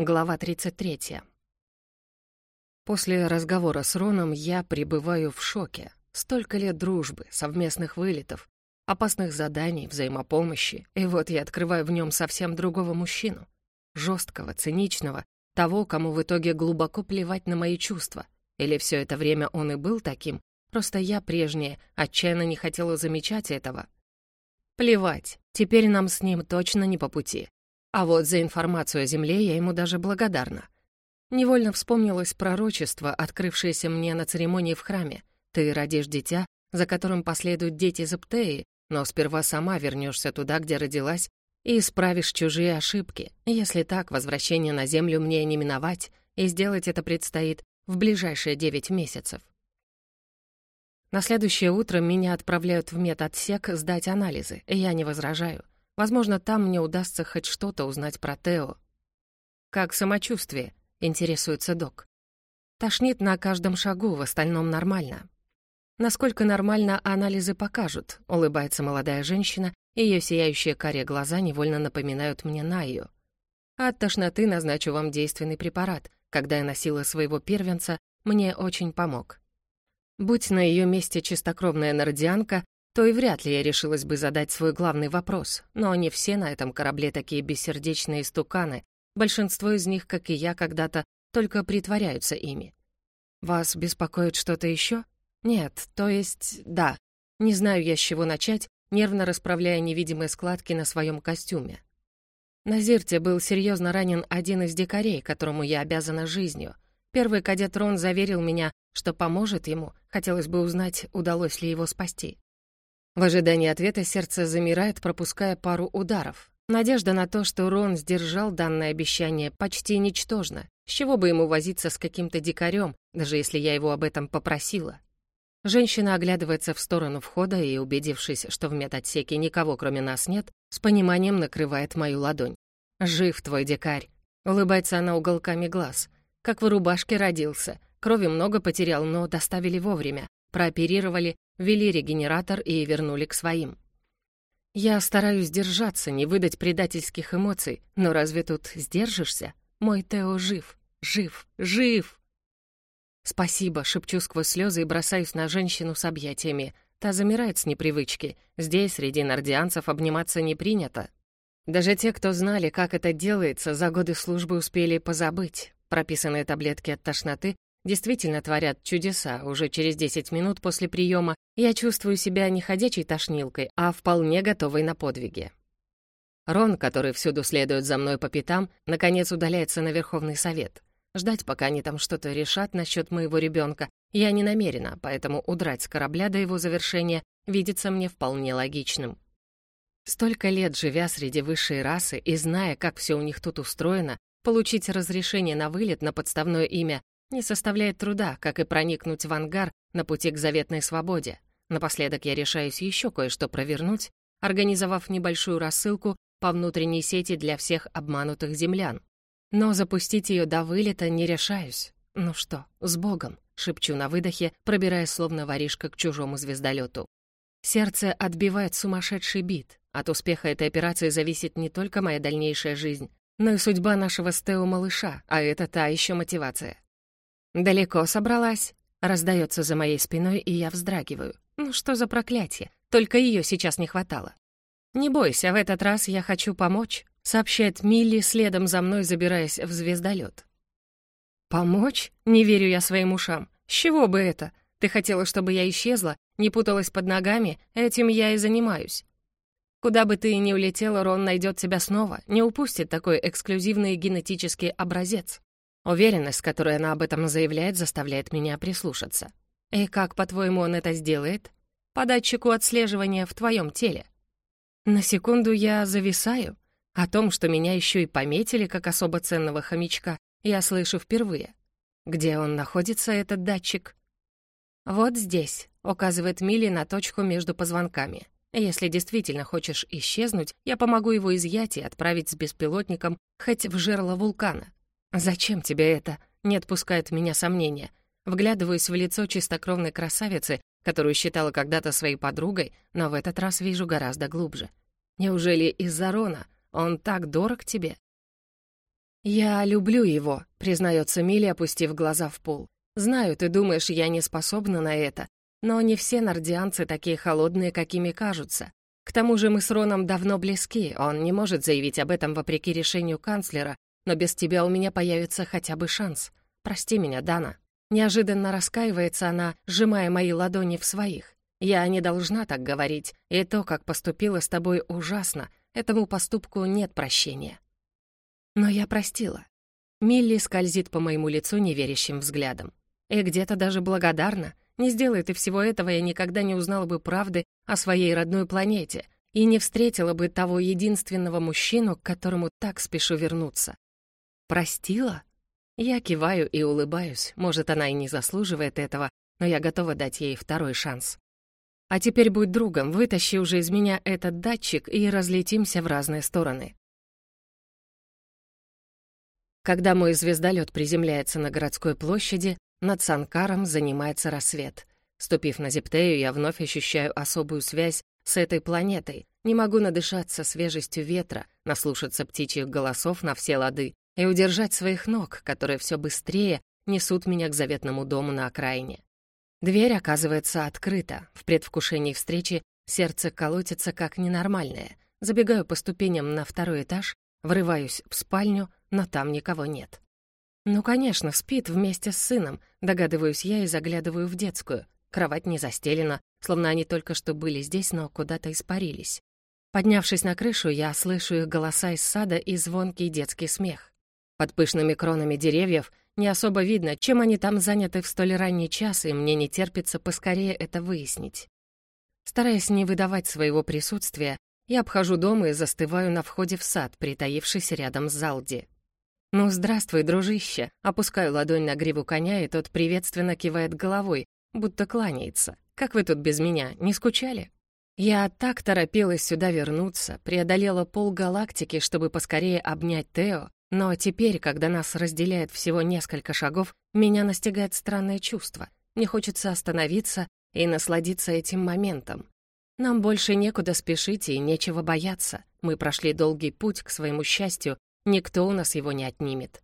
Глава 33. После разговора с Роном я пребываю в шоке. Столько лет дружбы, совместных вылетов, опасных заданий, взаимопомощи, и вот я открываю в нем совсем другого мужчину. жесткого, циничного, того, кому в итоге глубоко плевать на мои чувства. Или все это время он и был таким, просто я прежняя отчаянно не хотела замечать этого. Плевать, теперь нам с ним точно не по пути. А вот за информацию о Земле я ему даже благодарна. Невольно вспомнилось пророчество, открывшееся мне на церемонии в храме. Ты родишь дитя, за которым последуют дети Заптеи, но сперва сама вернешься туда, где родилась, и исправишь чужие ошибки. Если так, возвращение на Землю мне не миновать, и сделать это предстоит в ближайшие девять месяцев. На следующее утро меня отправляют в медотсек сдать анализы, и я не возражаю. Возможно, там мне удастся хоть что-то узнать про Тео. «Как самочувствие?» — интересуется док. «Тошнит на каждом шагу, в остальном нормально». «Насколько нормально анализы покажут?» — улыбается молодая женщина, и ее сияющие карие глаза невольно напоминают мне Найю. «От тошноты назначу вам действенный препарат. Когда я носила своего первенца, мне очень помог». Будь на ее месте чистокровная нордианка, то и вряд ли я решилась бы задать свой главный вопрос. Но не все на этом корабле такие бессердечные стуканы. Большинство из них, как и я когда-то, только притворяются ими. Вас беспокоит что-то еще? Нет, то есть, да. Не знаю я, с чего начать, нервно расправляя невидимые складки на своем костюме. На Зирте был серьезно ранен один из дикарей, которому я обязана жизнью. Первый кадет Рон заверил меня, что поможет ему, хотелось бы узнать, удалось ли его спасти. В ожидании ответа сердце замирает, пропуская пару ударов. Надежда на то, что Рон сдержал данное обещание, почти ничтожна. С чего бы ему возиться с каким-то дикарем, даже если я его об этом попросила? Женщина оглядывается в сторону входа и, убедившись, что в медотсеке никого кроме нас нет, с пониманием накрывает мою ладонь. «Жив твой дикарь!» Улыбается она уголками глаз. «Как в рубашке родился. Крови много потерял, но доставили вовремя. Прооперировали, ввели регенератор и вернули к своим. Я стараюсь держаться, не выдать предательских эмоций, но разве тут сдержишься? Мой Тео жив, жив, жив! Спасибо, шепчу сквозь слезы и бросаюсь на женщину с объятиями. Та замирает с непривычки. Здесь, среди нордианцев, обниматься не принято. Даже те, кто знали, как это делается, за годы службы успели позабыть. Прописанные таблетки от тошноты действительно творят чудеса. Уже через 10 минут после приема я чувствую себя не ходячей тошнилкой, а вполне готовой на подвиги. Рон, который всюду следует за мной по пятам, наконец удаляется на Верховный Совет. Ждать, пока они там что-то решат насчет моего ребенка, я не намерена, поэтому удрать с корабля до его завершения видится мне вполне логичным. Столько лет живя среди высшей расы и зная, как все у них тут устроено, получить разрешение на вылет на подставное имя не составляет труда, как и проникнуть в ангар на пути к заветной свободе. Напоследок я решаюсь еще кое-что провернуть, организовав небольшую рассылку по внутренней сети для всех обманутых землян. Но запустить ее до вылета не решаюсь. Ну что, с Богом, шепчу на выдохе, пробираясь словно воришка к чужому звездолету. Сердце отбивает сумасшедший бит. От успеха этой операции зависит не только моя дальнейшая жизнь, но и судьба нашего Стео-малыша, а это та еще мотивация. «Далеко собралась?» Раздается за моей спиной, и я вздрагиваю. Ну что за проклятие? Только ее сейчас не хватало. «Не бойся, в этот раз я хочу помочь», — сообщает Милли, следом за мной забираясь в звездолет. «Помочь? Не верю я своим ушам. С чего бы это? Ты хотела, чтобы я исчезла, не путалась под ногами? Этим я и занимаюсь. Куда бы ты ни улетела, Рон найдет тебя снова, не упустит такой эксклюзивный генетический образец. Уверенность, с которой она об этом заявляет, заставляет меня прислушаться. И как, по-твоему, он это сделает? По датчику отслеживания в твоем теле. На секунду я зависаю. О том, что меня еще и пометили как особо ценного хомячка, я слышу впервые. Где он находится, этот датчик? Вот здесь, указывает Милли на точку между позвонками. Если действительно хочешь исчезнуть, я помогу его изъять и отправить с беспилотником хоть в жерло вулкана. «Зачем тебе это?» — не отпускает меня сомнения. Вглядываюсь в лицо чистокровной красавицы, которую считала когда-то своей подругой, но в этот раз вижу гораздо глубже. Неужели из-за Рона? Он так дорог тебе? «Я люблю его», — признается Милли, опустив глаза в пол. «Знаю, ты думаешь, я не способна на это, но не все нордианцы такие холодные, какими кажутся. К тому же мы с Роном давно близки, он не может заявить об этом вопреки решению канцлера, но без тебя у меня появится хотя бы шанс. Прости меня, Дана». Неожиданно раскаивается она, сжимая мои ладони в своих. «Я не должна так говорить, и то, как поступила с тобой, ужасно. Этому поступку нет прощения». Но я простила. Милли скользит по моему лицу неверящим взглядом. И где-то даже благодарна. Не сделай ты всего этого, я никогда не узнала бы правды о своей родной планете и не встретила бы того единственного мужчину, к которому так спешу вернуться. Простила? Я киваю и улыбаюсь. Может, она и не заслуживает этого, но я готова дать ей второй шанс. А теперь будь другом, вытащи уже из меня этот датчик и разлетимся в разные стороны. Когда мой звездолет приземляется на городской площади, над Санкаром занимается рассвет. Ступив на Зептею, я вновь ощущаю особую связь с этой планетой. Не могу надышаться свежестью ветра, наслушаться птичьих голосов на все лады и удержать своих ног, которые все быстрее несут меня к заветному дому на окраине. Дверь оказывается открыта. В предвкушении встречи сердце колотится как ненормальное. Забегаю по ступеням на второй этаж, врываюсь в спальню, но там никого нет. Ну, конечно, спит вместе с сыном, догадываюсь я и заглядываю в детскую. Кровать не застелена, словно они только что были здесь, но куда-то испарились. Поднявшись на крышу, я слышу их голоса из сада и звонкий детский смех. Под пышными кронами деревьев не особо видно, чем они там заняты в столь ранний час, и мне не терпится поскорее это выяснить. Стараясь не выдавать своего присутствия, я обхожу дом и застываю на входе в сад, притаившись рядом с Залди. «Ну, здравствуй, дружище!» Опускаю ладонь на гриву коня, и тот приветственно кивает головой, будто кланяется. «Как вы тут без меня, не скучали?» Я так торопилась сюда вернуться, преодолела пол галактики, чтобы поскорее обнять Тео, но теперь, когда нас разделяет всего несколько шагов, меня настигает странное чувство. Мне хочется остановиться и насладиться этим моментом. Нам больше некуда спешить и нечего бояться. Мы прошли долгий путь к своему счастью, никто у нас его не отнимет.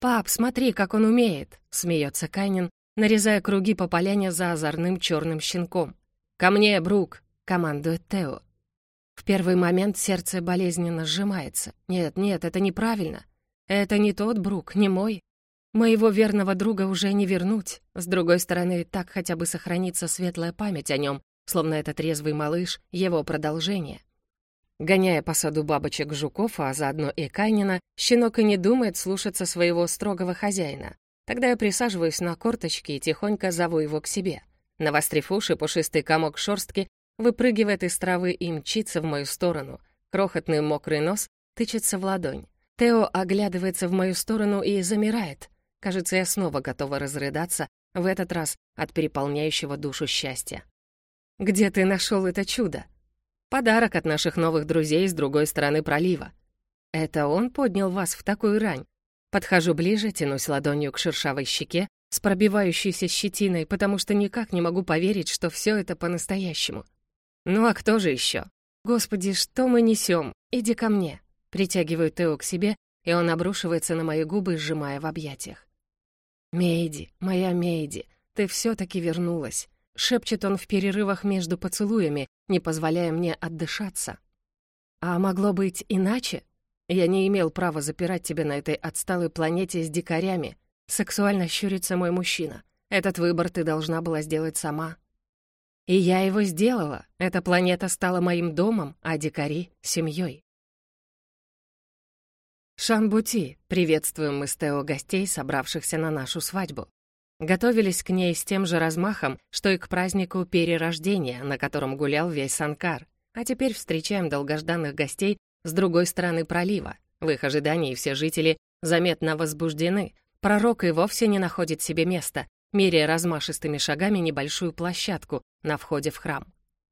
«Пап, смотри, как он умеет!» — смеется Кайнин, нарезая круги по поляне за озорным черным щенком. «Ко мне, Брук!» — командует Тео. В первый момент сердце болезненно сжимается. Нет, нет, это неправильно. Это не тот Брук, не мой. Моего верного друга уже не вернуть. С другой стороны, так хотя бы сохранится светлая память о нем, словно этот резвый малыш — его продолжение. Гоняя по саду бабочек-жуков, а заодно и Кайнина, щенок и не думает слушаться своего строгого хозяина. Тогда я присаживаюсь на корточки и тихонько зову его к себе. Навострив уши, пушистый комок шорстки выпрыгивает из травы и мчится в мою сторону. Крохотный мокрый нос тычется в ладонь. Тео оглядывается в мою сторону и замирает. Кажется, я снова готова разрыдаться, в этот раз от переполняющего душу счастья. «Где ты нашел это чудо?» «Подарок от наших новых друзей с другой стороны пролива». «Это он поднял вас в такую рань?» Подхожу ближе, тянусь ладонью к шершавой щеке, с пробивающейся щетиной, потому что никак не могу поверить, что все это по-настоящему. «Ну а кто же еще? Господи, что мы несем? Иди ко мне!» Притягиваю Тео к себе, и он обрушивается на мои губы, сжимая в объятиях. «Мейди, моя Мейди, ты все-таки вернулась!» Шепчет он в перерывах между поцелуями, не позволяя мне отдышаться. «А могло быть иначе? Я не имел права запирать тебя на этой отсталой планете с дикарями. Сексуально щурится мой мужчина. Этот выбор ты должна была сделать сама. И я его сделала. Эта планета стала моим домом, а дикари — семьей. Шанбути, приветствуем мы с Тео гостей, собравшихся на нашу свадьбу. Готовились к ней с тем же размахом, что и к празднику перерождения, на котором гулял весь Санкар. А теперь встречаем долгожданных гостей с другой стороны пролива. В их ожидании все жители заметно возбуждены. Пророк и вовсе не находит себе места, меряя размашистыми шагами небольшую площадку на входе в храм.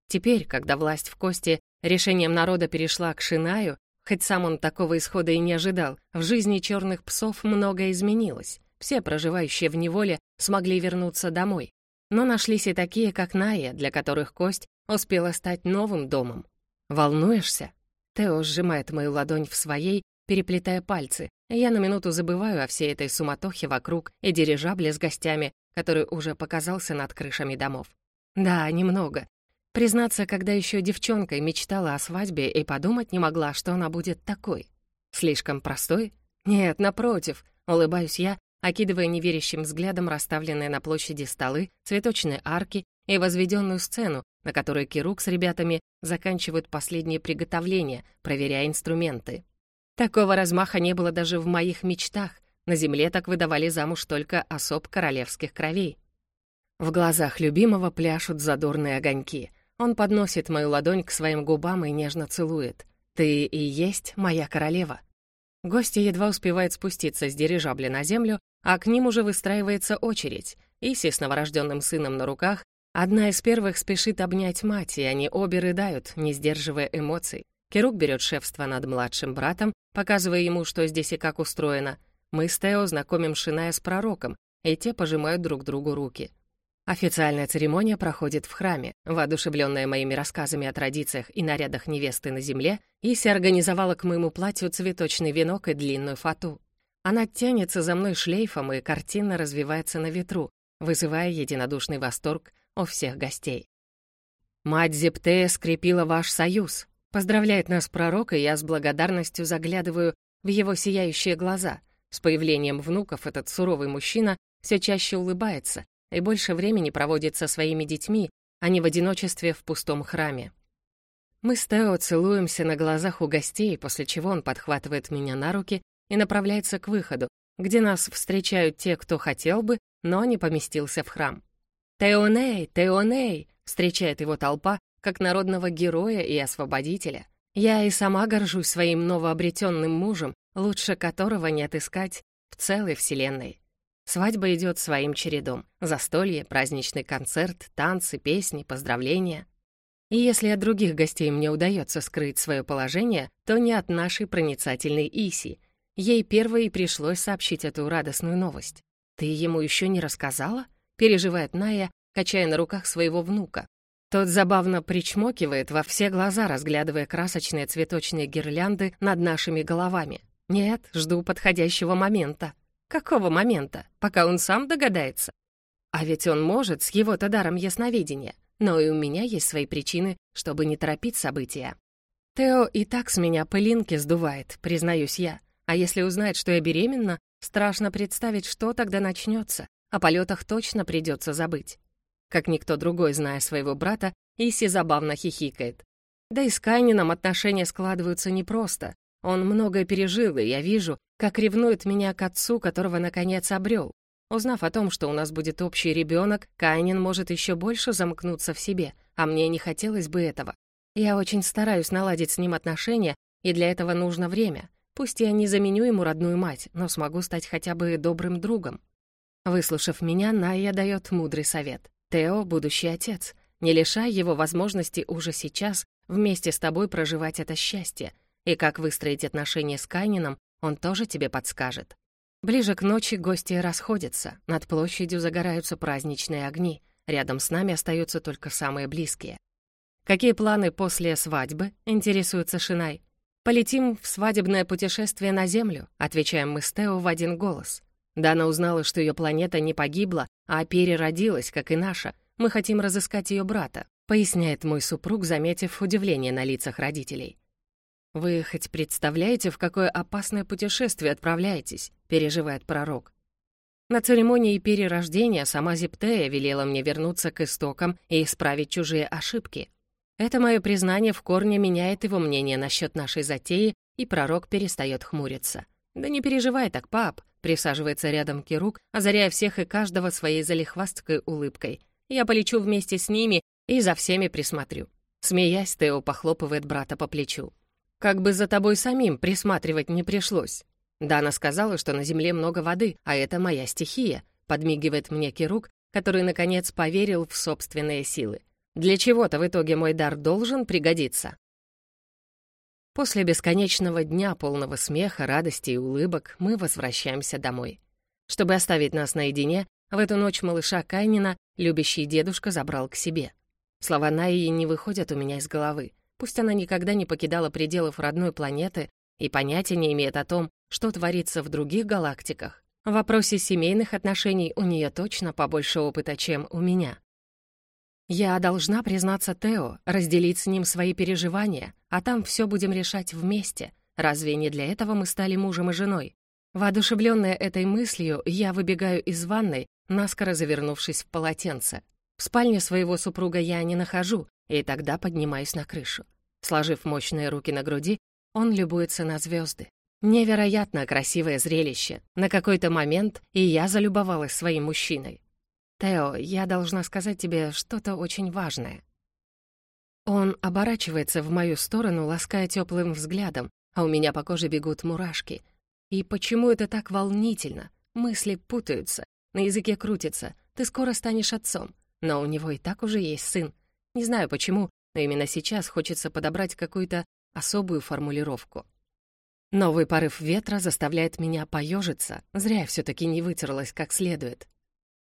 Теперь, когда власть в Кости решением народа перешла к Шинаю, хоть сам он такого исхода и не ожидал, в жизни черных псов многое изменилось. Все проживающие в неволе смогли вернуться домой. Но нашлись и такие, как Ная, для которых Кость успела стать новым домом. «Волнуешься?» Тео сжимает мою ладонь в своей, переплетая пальцы, я на минуту забываю о всей этой суматохе вокруг и дирижабле с гостями, который уже показался над крышами домов. Да, немного. Признаться, когда еще девчонкой мечтала о свадьбе и подумать не могла, что она будет такой. Слишком простой? Нет, напротив, улыбаюсь я, окидывая неверящим взглядом расставленные на площади столы, цветочные арки и возведенную сцену, на которой Кирук с ребятами заканчивают последние приготовления, проверяя инструменты. Такого размаха не было даже в моих мечтах. На земле так выдавали замуж только особ королевских кровей. В глазах любимого пляшут задорные огоньки. Он подносит мою ладонь к своим губам и нежно целует. «Ты и есть моя королева». Гости едва успевают спуститься с дирижабля на землю, а к ним уже выстраивается очередь. Иси с новорожденным сыном на руках Одна из первых спешит обнять мать, и они обе рыдают, не сдерживая эмоций. Керук берет шефство над младшим братом, показывая ему, что здесь и как устроено. Мы с Тео знакомим Шиная с пророком, и те пожимают друг другу руки. Официальная церемония проходит в храме. Воодушевленная моими рассказами о традициях и нарядах невесты на земле, Иси организовала к моему платью цветочный венок и длинную фату. Она тянется за мной шлейфом и картинно развивается на ветру, вызывая единодушный восторг у всех гостей. «Мать Зептея скрепила ваш союз», поздравляет нас пророк, и я с благодарностью заглядываю в его сияющие глаза. С появлением внуков этот суровый мужчина все чаще улыбается и больше времени проводит со своими детьми, а не в одиночестве в пустом храме. Мы с Тео целуемся на глазах у гостей, после чего он подхватывает меня на руки и направляется к выходу, где нас встречают те, кто хотел бы, но не поместился в храм. «Теоней! Теоней!» — встречает его толпа, как народного героя и освободителя. Я и сама горжусь своим новообретенным мужем, лучше которого не отыскать в целой вселенной. Свадьба идет своим чередом. Застолье, праздничный концерт, танцы, песни, поздравления. И если от других гостей мне удается скрыть свое положение, то не от нашей проницательной Иси. Ей первой и пришлось сообщить эту радостную новость. «Ты ему еще не рассказала?» переживает Ная, качая на руках своего внука. Тот забавно причмокивает во все глаза, разглядывая красочные цветочные гирлянды над нашими головами. Нет, жду подходящего момента. Какого момента? Пока он сам догадается. А ведь он может с его-то даром ясновидения. Но и у меня есть свои причины, чтобы не торопить события. Тео и так с меня пылинки сдувает, признаюсь я. А если узнает, что я беременна, страшно представить, что тогда начнется. О полетах точно придется забыть. Как никто другой, зная своего брата, Иси забавно хихикает. Да и с Кайнином отношения складываются непросто. Он многое пережил, и я вижу, как ревнует меня к отцу, которого наконец обрел. Узнав о том, что у нас будет общий ребенок, Кайнин может еще больше замкнуться в себе, а мне не хотелось бы этого. Я очень стараюсь наладить с ним отношения, и для этого нужно время. Пусть я не заменю ему родную мать, но смогу стать хотя бы добрым другом. Выслушав меня, Найя дает мудрый совет. «Тео — будущий отец. Не лишай его возможности уже сейчас вместе с тобой проживать это счастье. И как выстроить отношения с Кайнином, он тоже тебе подскажет». Ближе к ночи гости расходятся. Над площадью загораются праздничные огни. Рядом с нами остаются только самые близкие. «Какие планы после свадьбы?» — интересуется Шинай. «Полетим в свадебное путешествие на Землю», — отвечаем мы с Тео в один голос. Дана узнала, что ее планета не погибла, а переродилась, как и наша. Мы хотим разыскать ее брата, поясняет мой супруг, заметив удивление на лицах родителей. «Вы хоть представляете, в какое опасное путешествие отправляетесь?» — переживает пророк. На церемонии перерождения сама Зиптея велела мне вернуться к истокам и исправить чужие ошибки. Это мое признание в корне меняет его мнение насчет нашей затеи, и пророк перестает хмуриться. «Да не переживай так, пап», — присаживается рядом Кирук, озаряя всех и каждого своей залихвасткой улыбкой. «Я полечу вместе с ними и за всеми присмотрю». Смеясь, Тео похлопывает брата по плечу. «Как бы за тобой самим присматривать не пришлось». Дана сказала, что на земле много воды, а это моя стихия, подмигивает мне Кирук, который, наконец, поверил в собственные силы. Для чего-то в итоге мой дар должен пригодиться. После бесконечного дня, полного смеха, радости и улыбок, мы возвращаемся домой. Чтобы оставить нас наедине, в эту ночь малыша Кайнина любящий дедушка забрал к себе. Слова Наи не выходят у меня из головы. Пусть она никогда не покидала пределов родной планеты, и понятия не имеет о том, что творится в других галактиках. В вопросе семейных отношений у нее точно побольше опыта, чем у меня. Я должна признаться Тео, разделить с ним свои переживания, а там все будем решать вместе. Разве не для этого мы стали мужем и женой? Воодушевленная этой мыслью, я выбегаю из ванной, наскоро завернувшись в полотенце. В спальне своего супруга я не нахожу, и тогда поднимаюсь на крышу. Сложив мощные руки на груди, он любуется на звезды. Невероятно красивое зрелище. На какой-то момент и я залюбовалась своим мужчиной. «Тео, я должна сказать тебе что-то очень важное». Он оборачивается в мою сторону, лаская теплым взглядом, а у меня по коже бегут мурашки. И почему это так волнительно? Мысли путаются, на языке крутится. Ты скоро станешь отцом. Но у него и так уже есть сын. Не знаю почему, но именно сейчас хочется подобрать какую-то особую формулировку. Новый порыв ветра заставляет меня поежиться. Зря я все-таки не вытерлась как следует.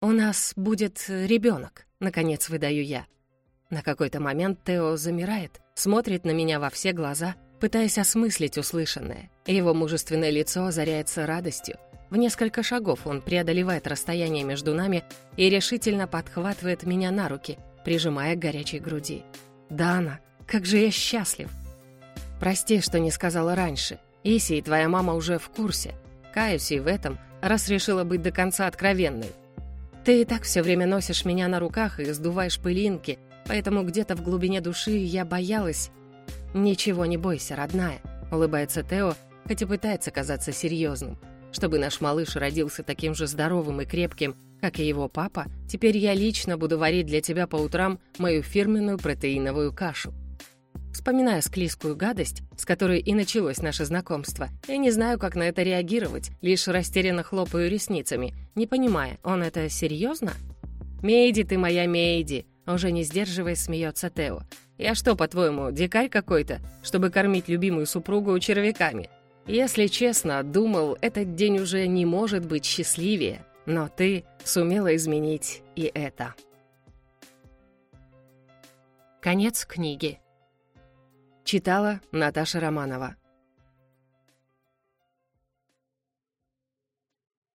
«У нас будет ребенок», — наконец выдаю я. На какой-то момент Тео замирает, смотрит на меня во все глаза, пытаясь осмыслить услышанное. Его мужественное лицо озаряется радостью. В несколько шагов он преодолевает расстояние между нами и решительно подхватывает меня на руки, прижимая к горячей груди. «Дана, как же я счастлив!» «Прости, что не сказала раньше. Иси и твоя мама уже в курсе. Каюсь и в этом, раз решила быть до конца откровенной. Ты и так все время носишь меня на руках и сдуваешь пылинки, поэтому где-то в глубине души я боялась. Ничего не бойся, родная, улыбается Тео, хоть и пытается казаться серьезным. Чтобы наш малыш родился таким же здоровым и крепким, как и его папа, теперь я лично буду варить для тебя по утрам мою фирменную протеиновую кашу. Вспоминая склизкую гадость, с которой и началось наше знакомство, я не знаю, как на это реагировать, лишь растерянно хлопаю ресницами, не понимая, он это серьезно? «Мейди ты моя Мейди!» Уже не сдерживаясь, смеется Тео. «Я что, по-твоему, дикарь какой-то, чтобы кормить любимую супругу червяками?» Если честно, думал, этот день уже не может быть счастливее, но ты сумела изменить и это. Конец книги. Читала Наташа Романова.